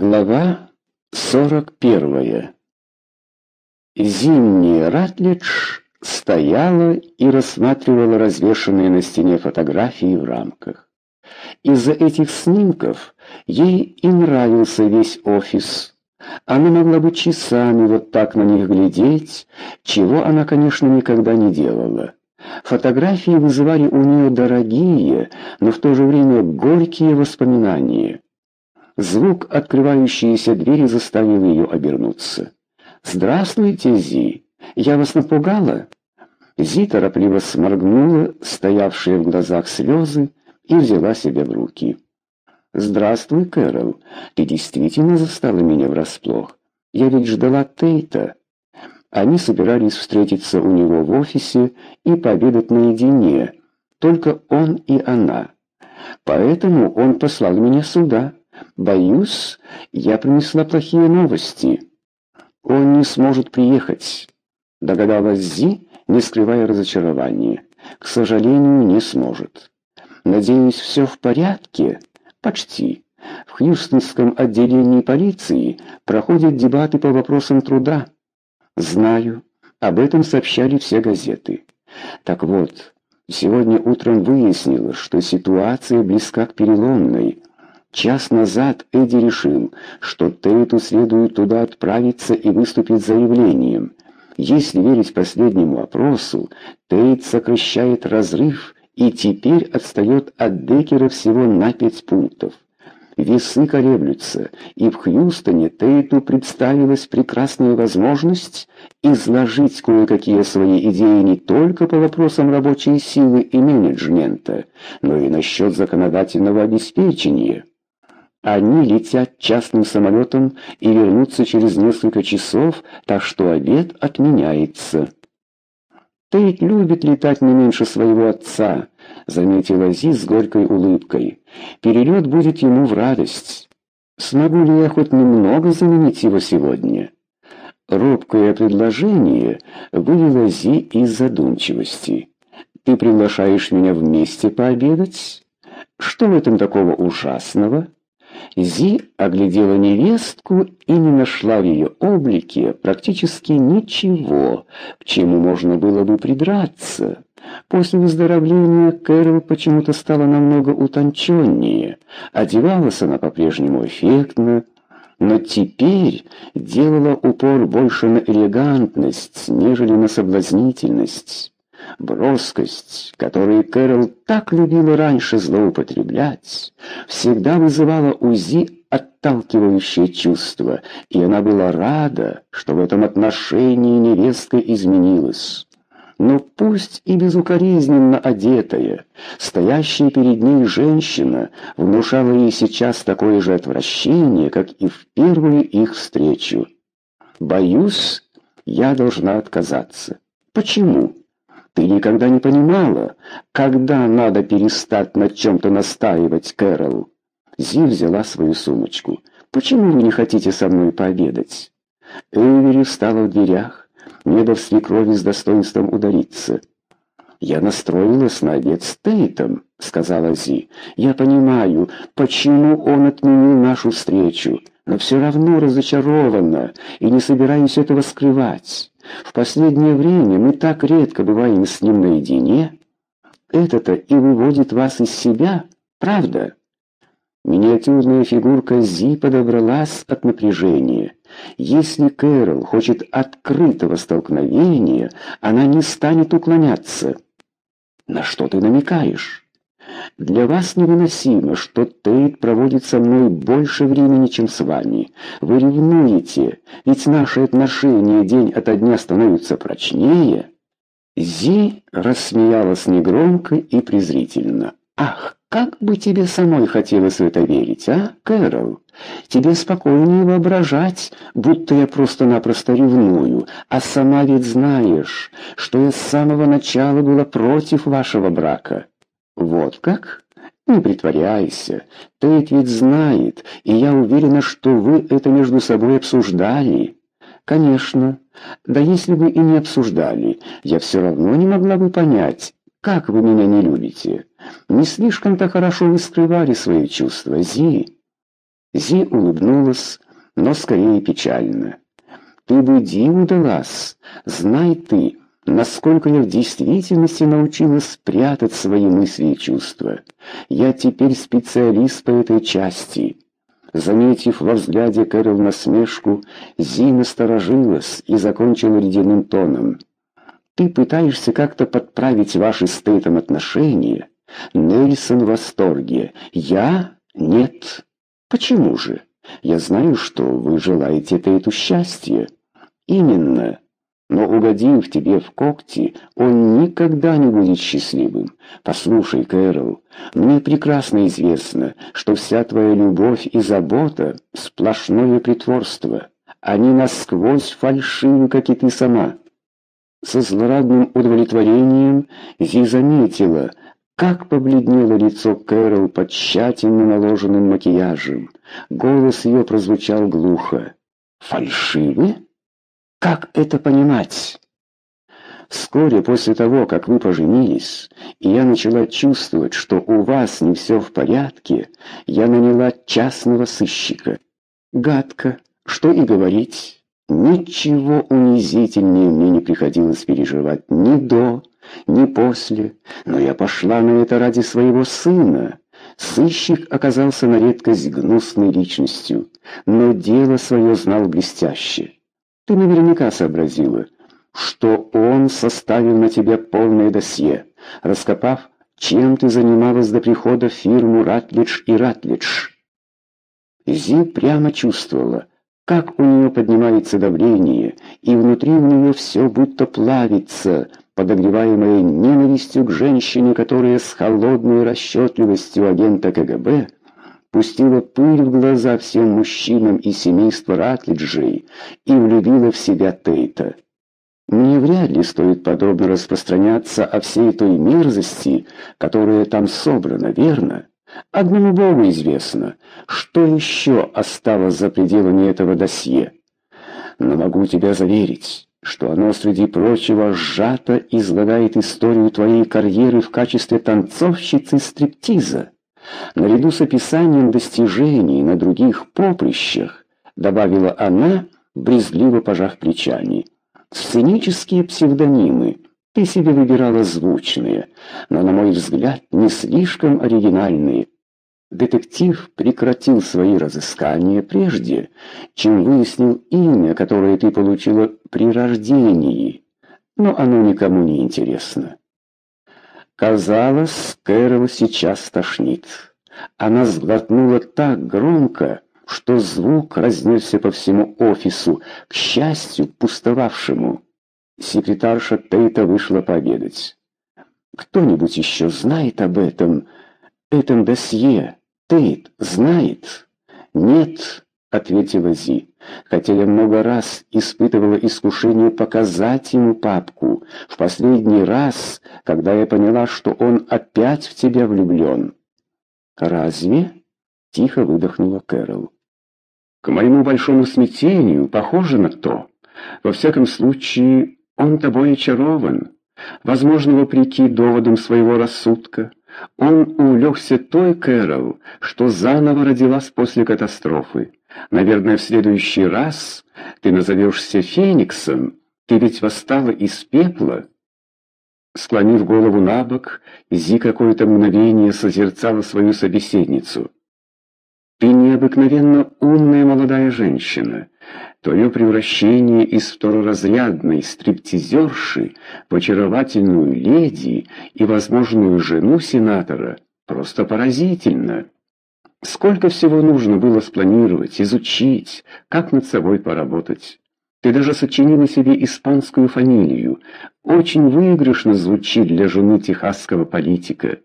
Глава 41. Зимний Ратлидж стояла и рассматривала развешанные на стене фотографии в рамках. Из-за этих снимков ей и нравился весь офис. Она могла бы часами вот так на них глядеть, чего она, конечно, никогда не делала. Фотографии вызывали у нее дорогие, но в то же время горькие воспоминания. Звук открывающейся двери заставил ее обернуться. «Здравствуйте, Зи! Я вас напугала?» Зи торопливо сморгнула стоявшие в глазах слезы и взяла себя в руки. «Здравствуй, Кэрол. Ты действительно застала меня врасплох. Я ведь ждала Тейта». Они собирались встретиться у него в офисе и пообедать наедине, только он и она. Поэтому он послал меня сюда. Боюсь, я принесла плохие новости. Он не сможет приехать, догадалась Зи, не скрывая разочарования. К сожалению, не сможет. Надеюсь, все в порядке? Почти. В Хьюстонском отделении полиции проходят дебаты по вопросам труда. Знаю, об этом сообщали все газеты. Так вот, сегодня утром выяснилось, что ситуация близка к переломной. Час назад Эдди решил, что Тейту следует туда отправиться и выступить заявлением. Если верить последнему опросу, Тейт сокращает разрыв и теперь отстает от Декера всего на пять пунктов. Весы колеблются, и в Хьюстоне Тейту представилась прекрасная возможность изложить кое-какие свои идеи не только по вопросам рабочей силы и менеджмента, но и насчет законодательного обеспечения. Они летят частным самолетом и вернутся через несколько часов, так что обед отменяется. Тейт любит летать не меньше своего отца, заметила Зи с горькой улыбкой. Перелет будет ему в радость. Смогу ли я хоть немного заменить его сегодня? Робкое предложение вывело Зи из задумчивости. Ты приглашаешь меня вместе пообедать? Что в этом такого ужасного? Зи оглядела невестку и не нашла в ее облике практически ничего, к чему можно было бы придраться. После выздоровления Кэрол почему-то стала намного утонченнее, одевалась она по-прежнему эффектно, но теперь делала упор больше на элегантность, нежели на соблазнительность. Броскость, которой Кэрол так любила раньше злоупотреблять, всегда вызывала у Зи отталкивающее чувство, и она была рада, что в этом отношении невестка изменилась. Но пусть и безукоризненно одетая, стоящая перед ней женщина внушала ей сейчас такое же отвращение, как и в первую их встречу. «Боюсь, я должна отказаться». «Почему?» Ты никогда не понимала, когда надо перестать на чем-то настаивать, Кэрол. Зи взяла свою сумочку. Почему вы не хотите со мной пообедать? Эйвери встала в дверях, не дав свекрови с достоинством удариться. «Я настроилась на обед с Тейтом», — сказала Зи. «Я понимаю, почему он отменил нашу встречу, но все равно разочарована и не собираюсь этого скрывать. В последнее время мы так редко бываем с ним наедине. Это-то и выводит вас из себя, правда?» Миниатюрная фигурка Зи подобралась от напряжения. Если Кэрол хочет открытого столкновения, она не станет уклоняться. На что ты намекаешь? Для вас невыносимо, что Тейт проводит со мной больше времени, чем с вами. Вы ревнуете, ведь наши отношения день ото дня становятся прочнее. Зи рассмеялась негромко и презрительно. Ах, как бы тебе самой хотелось в это верить, а, Кэрол? Тебе спокойнее воображать, будто я просто-напросто ревную, а сама ведь знаешь, что я с самого начала была против вашего брака. Вот как? Не притворяйся. Тейт ведь знает, и я уверена, что вы это между собой обсуждали. Конечно. Да если бы и не обсуждали, я все равно не могла бы понять, как вы меня не любите. Не слишком-то хорошо вы скрывали свои чувства, Зи. Зи улыбнулась, но скорее печально. «Ты бы диву далась, знай ты, насколько я в действительности научилась прятать свои мысли и чувства. Я теперь специалист по этой части». Заметив во взгляде Кэрол насмешку, Зи насторожилась и закончила ледяным тоном. «Ты пытаешься как-то подправить ваши с Тейтом отношения? Нельсон в восторге. Я? Нет. Почему же? Я знаю, что вы желаете Тейту счастья. Именно. Но угодив тебе в когти, он никогда не будет счастливым. Послушай, Кэрол, мне прекрасно известно, что вся твоя любовь и забота — сплошное притворство. Они насквозь фальшивы, как и ты сама. Со злорадным удовлетворением Зи заметила, как побледнело лицо Кэрол под тщательно наложенным макияжем. Голос ее прозвучал глухо. «Фальшивы?» Как это понимать? Вскоре после того, как вы поженились, и я начала чувствовать, что у вас не все в порядке, я наняла частного сыщика. Гадко, что и говорить. Ничего унизительнее мне не приходилось переживать ни до, ни после, но я пошла на это ради своего сына. Сыщик оказался на редкость гнусной личностью, но дело свое знал блестяще. Ты наверняка сообразила, что он составил на тебя полное досье, раскопав, чем ты занималась до прихода в фирму Ратлидж и Ратлидж. Зи прямо чувствовала, как у нее поднимается давление, и внутри у нее все будто плавится, подогреваемое ненавистью к женщине, которая с холодной расчетливостью агента КГБ пустила пыль в глаза всем мужчинам из семейства Ратлиджей и влюбила в себя Тейта. Мне вряд ли стоит подробно распространяться о всей той мерзости, которая там собрана, верно? Одному Богу известно, что еще осталось за пределами этого досье. Но могу тебя заверить, что оно, среди прочего, сжато излагает историю твоей карьеры в качестве танцовщицы стриптиза наряду с описанием достижений на других поприщах, добавила она, брезгливо пожав плечами. Сценические псевдонимы ты себе выбирала звучные, но, на мой взгляд, не слишком оригинальные. Детектив прекратил свои разыскания прежде, чем выяснил имя, которое ты получила при рождении, но оно никому не интересно. Казалось, Кэрол сейчас тошнит. Она сглотнула так громко, что звук разнесся по всему офису, к счастью, пустовавшему. Секретарша Тейта вышла пообедать. «Кто-нибудь еще знает об этом, этом досье? Тейт знает?» «Нет», — ответила Зи, хотя много раз испытывала искушение показать ему папку, в последний раз, когда я поняла, что он опять в тебя влюблен. «Разве?» — тихо выдохнула Кэрол. «К моему большому смятению, похоже на то. Во всяком случае, он тобой очарован. Возможно, вопреки доводам своего рассудка. Он увлекся той Кэрол, что заново родилась после катастрофы. Наверное, в следующий раз ты назовешься Фениксом. Ты ведь восстала из пепла. Склонив голову на бок, Зи какое-то мгновение созерцала свою собеседницу. «Ты необыкновенно умная молодая женщина. Твое превращение из второразрядной стриптизерши в очаровательную леди и возможную жену сенатора просто поразительно». Сколько всего нужно было спланировать, изучить, как над собой поработать. Ты даже сочинила себе испанскую фамилию. Очень выигрышно звучит для жены техасского политика.